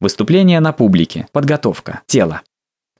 Выступление на публике, подготовка, тело.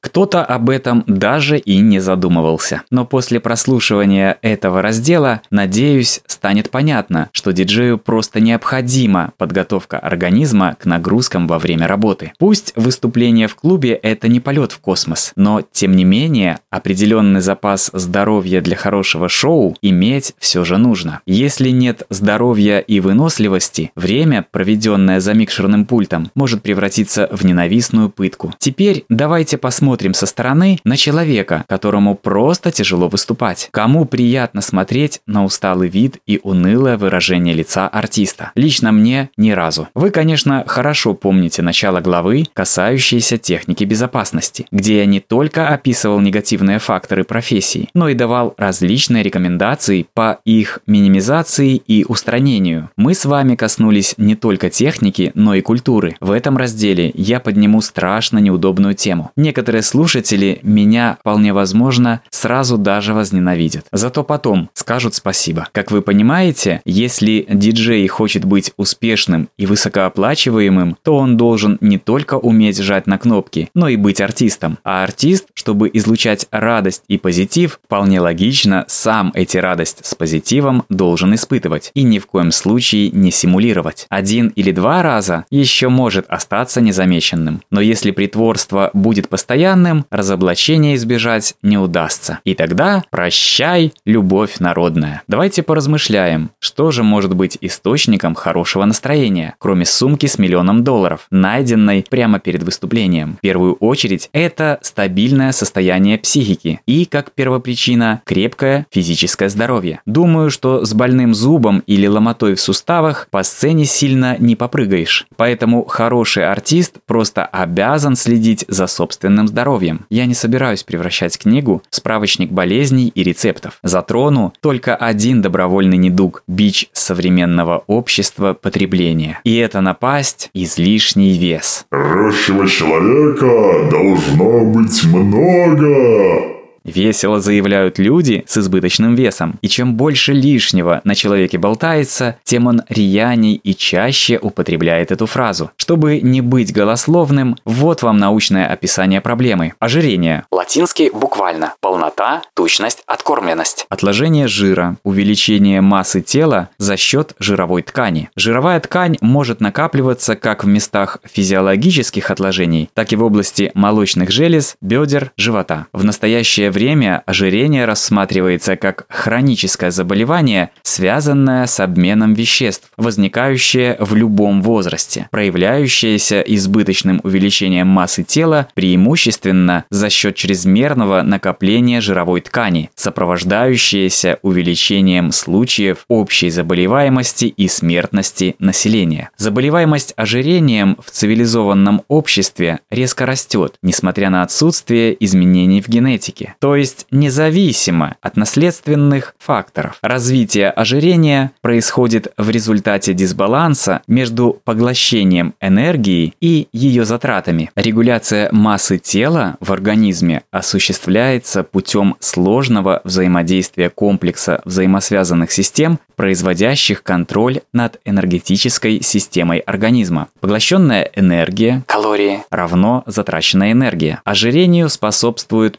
Кто-то об этом даже и не задумывался. Но после прослушивания этого раздела, надеюсь, станет понятно, что диджею просто необходима подготовка организма к нагрузкам во время работы. Пусть выступление в клубе – это не полет в космос, но, тем не менее, определенный запас здоровья для хорошего шоу иметь все же нужно. Если нет здоровья и выносливости, время, проведенное за микшерным пультом, может превратиться в ненавистную пытку. Теперь давайте посмотрим смотрим со стороны на человека, которому просто тяжело выступать. Кому приятно смотреть на усталый вид и унылое выражение лица артиста? Лично мне ни разу. Вы, конечно, хорошо помните начало главы, касающейся техники безопасности, где я не только описывал негативные факторы профессии, но и давал различные рекомендации по их минимизации и устранению. Мы с вами коснулись не только техники, но и культуры. В этом разделе я подниму страшно неудобную тему. Некоторые некоторые слушатели меня, вполне возможно, сразу даже возненавидят. Зато потом скажут спасибо. Как вы понимаете, если диджей хочет быть успешным и высокооплачиваемым, то он должен не только уметь жать на кнопки, но и быть артистом. А артист, чтобы излучать радость и позитив, вполне логично, сам эти радость с позитивом должен испытывать и ни в коем случае не симулировать. Один или два раза еще может остаться незамеченным. Но если притворство будет постоянно, постоянным разоблачения избежать не удастся. И тогда прощай, любовь народная. Давайте поразмышляем, что же может быть источником хорошего настроения, кроме сумки с миллионом долларов, найденной прямо перед выступлением. В первую очередь, это стабильное состояние психики и, как первопричина, крепкое физическое здоровье. Думаю, что с больным зубом или ломотой в суставах по сцене сильно не попрыгаешь. Поэтому хороший артист просто обязан следить за собственным здоровьем здоровьем. Я не собираюсь превращать книгу в справочник болезней и рецептов. Затрону только один добровольный недуг – бич современного общества потребления. И это напасть – излишний вес. Рощего человека должно быть много. Весело заявляют люди с избыточным весом. И чем больше лишнего на человеке болтается, тем он рьяней и чаще употребляет эту фразу. Чтобы не быть голословным, вот вам научное описание проблемы. Ожирение. Латинский буквально. Полнота, тучность, откормленность. Отложение жира. Увеличение массы тела за счет жировой ткани. Жировая ткань может накапливаться как в местах физиологических отложений, так и в области молочных желез, бедер, живота. В настоящее время время ожирение рассматривается как хроническое заболевание, связанное с обменом веществ, возникающее в любом возрасте, проявляющееся избыточным увеличением массы тела преимущественно за счет чрезмерного накопления жировой ткани, сопровождающееся увеличением случаев общей заболеваемости и смертности населения. Заболеваемость ожирением в цивилизованном обществе резко растет, несмотря на отсутствие изменений в генетике. То есть независимо от наследственных факторов. Развитие ожирения происходит в результате дисбаланса между поглощением энергии и ее затратами. Регуляция массы тела в организме осуществляется путем сложного взаимодействия комплекса взаимосвязанных систем, производящих контроль над энергетической системой организма. Поглощенная энергия, калории, равно затраченная энергия. Ожирению способствует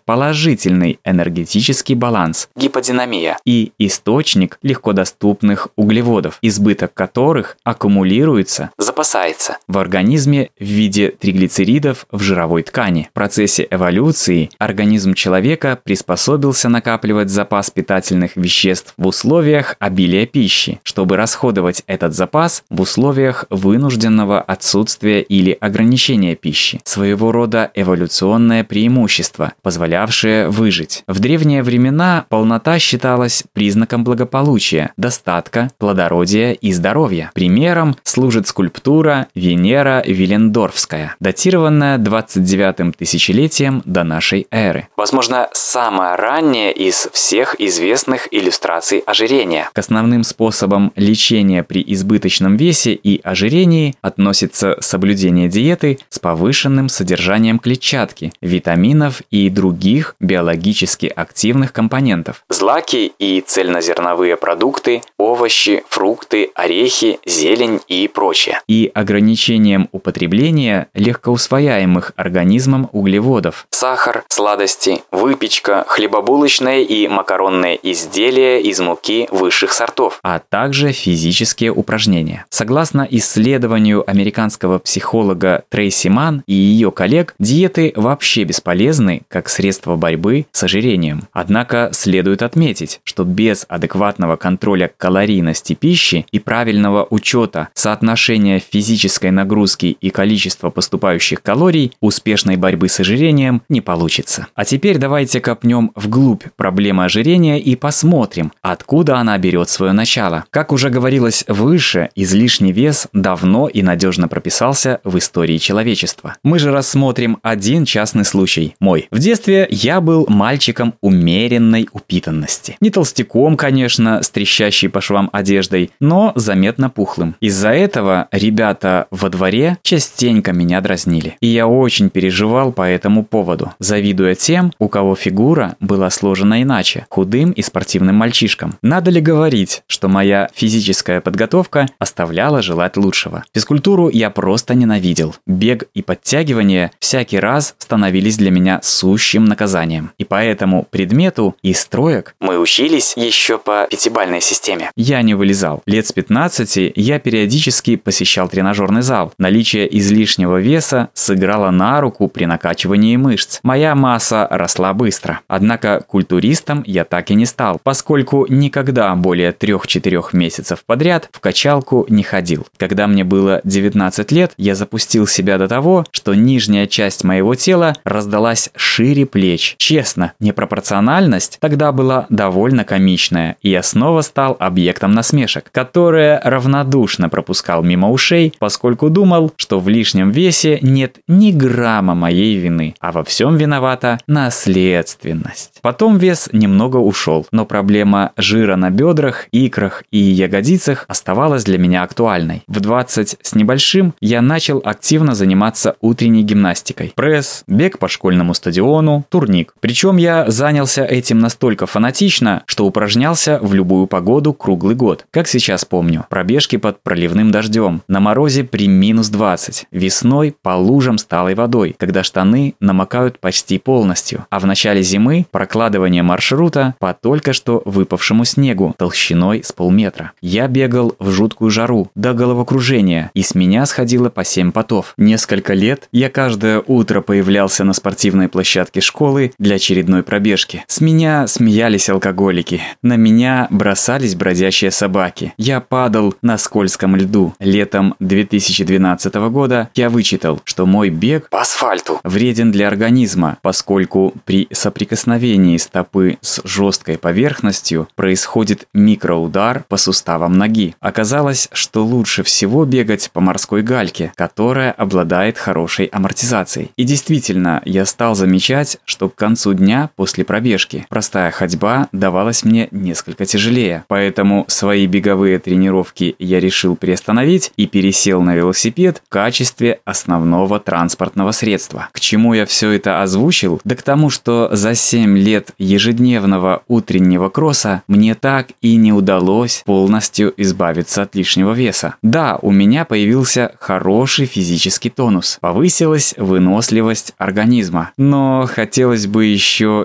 положительный энергетический баланс, гиподинамия и источник легкодоступных углеводов, избыток которых аккумулируется, запасается в организме в виде триглицеридов в жировой ткани. В процессе эволюции организм человека приспособился накапливать запас питательных веществ в условиях обилия пищи, чтобы расходовать этот запас в условиях вынужденного отсутствия или ограничения пищи. Своего рода эволюционное преимущество, позволявшее выжить. В древние времена полнота считалась признаком благополучия, достатка, плодородия и здоровья. Примером служит скульптура Венера Виллендорфская, датированная 29 тысячелетием до нашей эры. Возможно, самая ранняя из всех известных иллюстраций ожирения. К основным способом лечения при избыточном весе и ожирении относится соблюдение диеты с повышенным содержанием клетчатки, витаминов и других биологических биологически активных компонентов. Злаки и цельнозерновые продукты, овощи, фрукты, орехи, зелень и прочее. И ограничением употребления легкоусвояемых организмом углеводов. Сахар, сладости, выпечка, хлебобулочные и макаронные изделия из муки высших сортов, а также физические упражнения. Согласно исследованию американского психолога Трейси Ман и ее коллег, диеты вообще бесполезны как средство борьбы с ожирением. Однако следует отметить, что без адекватного контроля калорийности пищи и правильного учета соотношения физической нагрузки и количества поступающих калорий успешной борьбы с ожирением не получится. А теперь давайте копнем вглубь проблемы ожирения и посмотрим, откуда она берет свое начало. Как уже говорилось выше, излишний вес давно и надежно прописался в истории человечества. Мы же рассмотрим один частный случай, мой. В детстве я был мальчиком умеренной упитанности. Не толстяком, конечно, с трещащей по швам одеждой, но заметно пухлым. Из-за этого ребята во дворе частенько меня дразнили. И я очень переживал по этому поводу, завидуя тем, у кого фигура была сложена иначе, худым и спортивным мальчишкам. Надо ли говорить, что моя физическая подготовка оставляла желать лучшего. Физкультуру я просто ненавидел. Бег и подтягивание всякий раз становились для меня сущим наказанием. И поэтому предмету и строек мы учились еще по пятибальной системе. Я не вылезал. Лет с 15 я периодически посещал тренажерный зал. Наличие излишнего веса сыграло на руку при накачивании мышц. Моя масса росла быстро. Однако культуристом я так и не стал, поскольку никогда более 3-4 месяцев подряд в качалку не ходил. Когда мне было 19 лет, я запустил себя до того, что нижняя часть моего тела раздалась шире плеч. Честно, непропорциональность тогда была довольно комичная, и я снова стал объектом насмешек, которые равнодушно пропускал мимо ушей, поскольку думал, что в лишнем весе нет ни грамма моей вины, а во всем виновата наследственность. Потом вес немного ушел, но проблема жира на бедрах, икрах и ягодицах оставалась для меня актуальной. В 20 с небольшим я начал активно заниматься утренней гимнастикой. Пресс, бег по школьному стадиону, турник. Причем я занялся этим настолько фанатично, что упражнялся в любую погоду круглый год. Как сейчас помню, пробежки под проливным дождем, на морозе при минус 20, весной по лужам с талой водой, когда штаны намокают почти полностью, а в начале зимы прокладывание маршрута по только что выпавшему снегу толщиной с полметра. Я бегал в жуткую жару, до головокружения, и с меня сходило по 7 потов. Несколько лет я каждое утро появлялся на спортивной площадке школы для очередной пробежки. С меня смеялись алкоголики, на меня бросались бродящие собаки. Я падал на скользком льду. Летом 2012 года я вычитал, что мой бег по асфальту вреден для организма, поскольку при соприкосновении стопы с жесткой поверхностью происходит микроудар по суставам ноги. Оказалось, что лучше всего бегать по морской гальке, которая обладает хорошей амортизацией. И действительно, я стал замечать, что к концу дня после пробежки простая ходьба давалась мне несколько тяжелее. Поэтому свои беговые тренировки я решил приостановить и пересел на велосипед в качестве основного транспортного средства. К чему я все это озвучил? Да к тому, что за 7 лет ежедневного утреннего кросса мне так и не удалось полностью избавиться от лишнего веса. Да, у меня появился хороший физический тонус, повысилась выносливость организма, но хотелось бы еще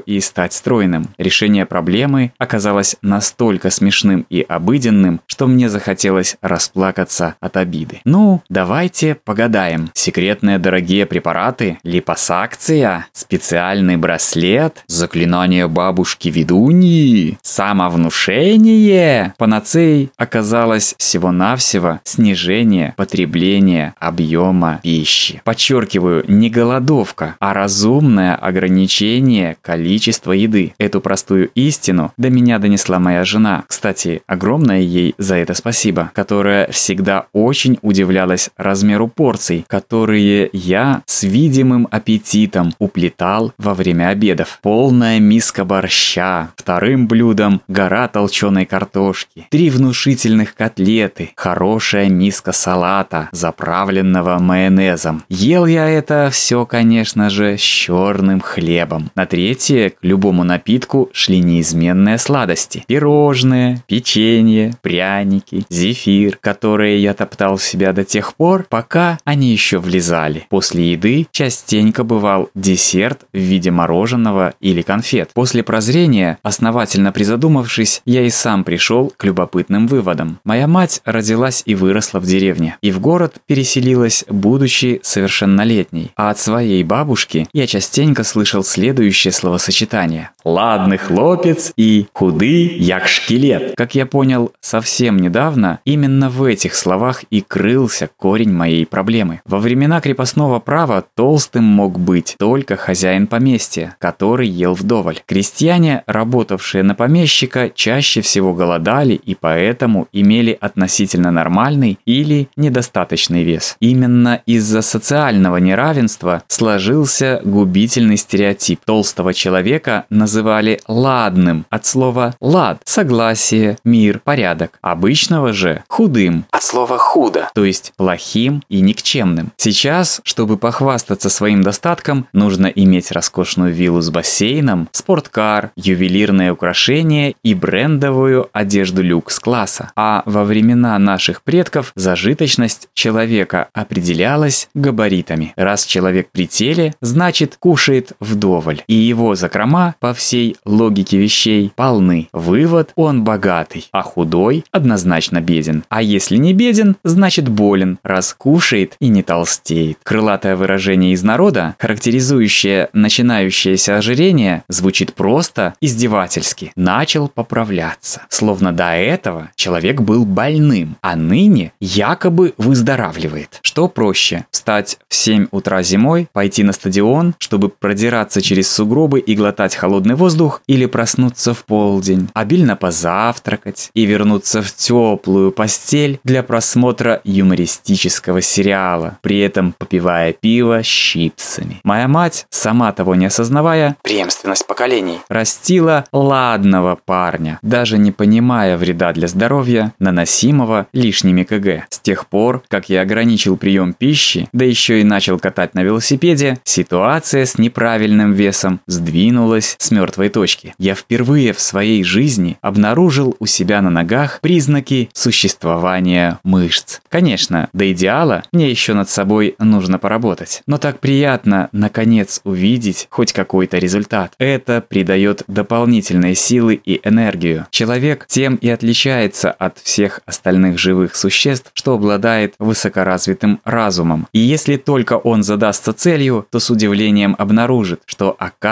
и стать стройным. Решение проблемы оказалось настолько смешным и обыденным, что мне захотелось расплакаться от обиды. Ну, давайте погадаем. Секретные дорогие препараты, липосакция, специальный браслет, заклинание бабушки ведуньи, самовнушение. Панацеей оказалось всего-навсего снижение потребления объема пищи. Подчеркиваю, не голодовка, а разумное ограничение количества еды. Эту простую истину до меня донесла моя жена. Кстати, огромное ей за это спасибо, которая всегда очень удивлялась размеру порций, которые я с видимым аппетитом уплетал во время обедов. Полная миска борща, вторым блюдом гора толченой картошки, три внушительных котлеты, хорошая миска салата, заправленного майонезом. Ел я это все, конечно же, с черным хлебом. На третье, к любому напитку шли неизменные сладости. Пирожные, печенье, пряники, зефир, которые я топтал себя до тех пор, пока они еще влезали. После еды частенько бывал десерт в виде мороженого или конфет. После прозрения, основательно призадумавшись, я и сам пришел к любопытным выводам. Моя мать родилась и выросла в деревне, и в город переселилась, будучи совершеннолетней. А от своей бабушки я частенько слышал следующее словосочетание. «Ладный хлопец» и «худый, як шкелет». Как я понял совсем недавно, именно в этих словах и крылся корень моей проблемы. Во времена крепостного права толстым мог быть только хозяин поместья, который ел вдоволь. Крестьяне, работавшие на помещика, чаще всего голодали и поэтому имели относительно нормальный или недостаточный вес. Именно из-за социального неравенства сложился губительный стереотип. Толстого человека называли «ладным» от слова «лад» – согласие, мир, порядок. Обычного же – худым от слова «худо», то есть плохим и никчемным. Сейчас, чтобы похвастаться своим достатком, нужно иметь роскошную виллу с бассейном, спорткар, ювелирное украшение и брендовую одежду люкс-класса. А во времена наших предков зажиточность человека определялась габаритами. Раз человек при теле, значит кушает вдоволь. И его закрома, по всей логике вещей, полны. Вывод – он богатый, а худой однозначно беден. А если не беден, значит болен, раз кушает и не толстеет. Крылатое выражение из народа, характеризующее начинающееся ожирение, звучит просто издевательски. Начал поправляться. Словно до этого человек был больным, а ныне якобы выздоравливает. Что проще? Встать в 7 утра зимой, пойти на стадион, чтобы продираться через сугробы и глотать холодный воздух, или проснуться в полдень, обильно позавтракать и вернуться в теплую постель для просмотра юмористического сериала, при этом попивая пиво с чипсами. Моя мать, сама того не осознавая, преемственность поколений, растила ладного парня, даже не понимая вреда для здоровья, наносимого лишними КГ. С тех пор, как я ограничил прием пищи, да еще и начал катать на велосипеде, ситуация с неправильным весом сдвинулась с мертвой точки. Я впервые в своей жизни обнаружил у себя на ногах признаки существования мышц. Конечно, до идеала мне еще над собой нужно поработать. Но так приятно, наконец, увидеть хоть какой-то результат. Это придает дополнительные силы и энергию. Человек тем и отличается от всех остальных живых существ, что обладает высокоразвитым разумом. И если только он задастся целью, то с удивлением обнаружит, что оказывается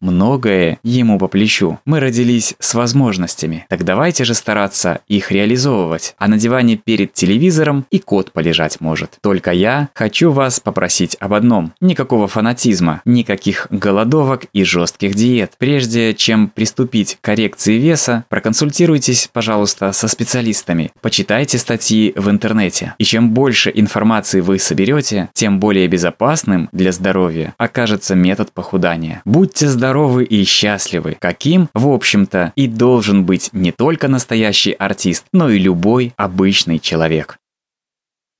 многое ему по плечу. Мы родились с возможностями, так давайте же стараться их реализовывать. А на диване перед телевизором и кот полежать может. Только я хочу вас попросить об одном. Никакого фанатизма, никаких голодовок и жестких диет. Прежде чем приступить к коррекции веса, проконсультируйтесь, пожалуйста, со специалистами. Почитайте статьи в интернете. И чем больше информации вы соберете, тем более безопасным для здоровья окажется метод похудания. Будьте здоровы и счастливы, каким, в общем-то, и должен быть не только настоящий артист, но и любой обычный человек.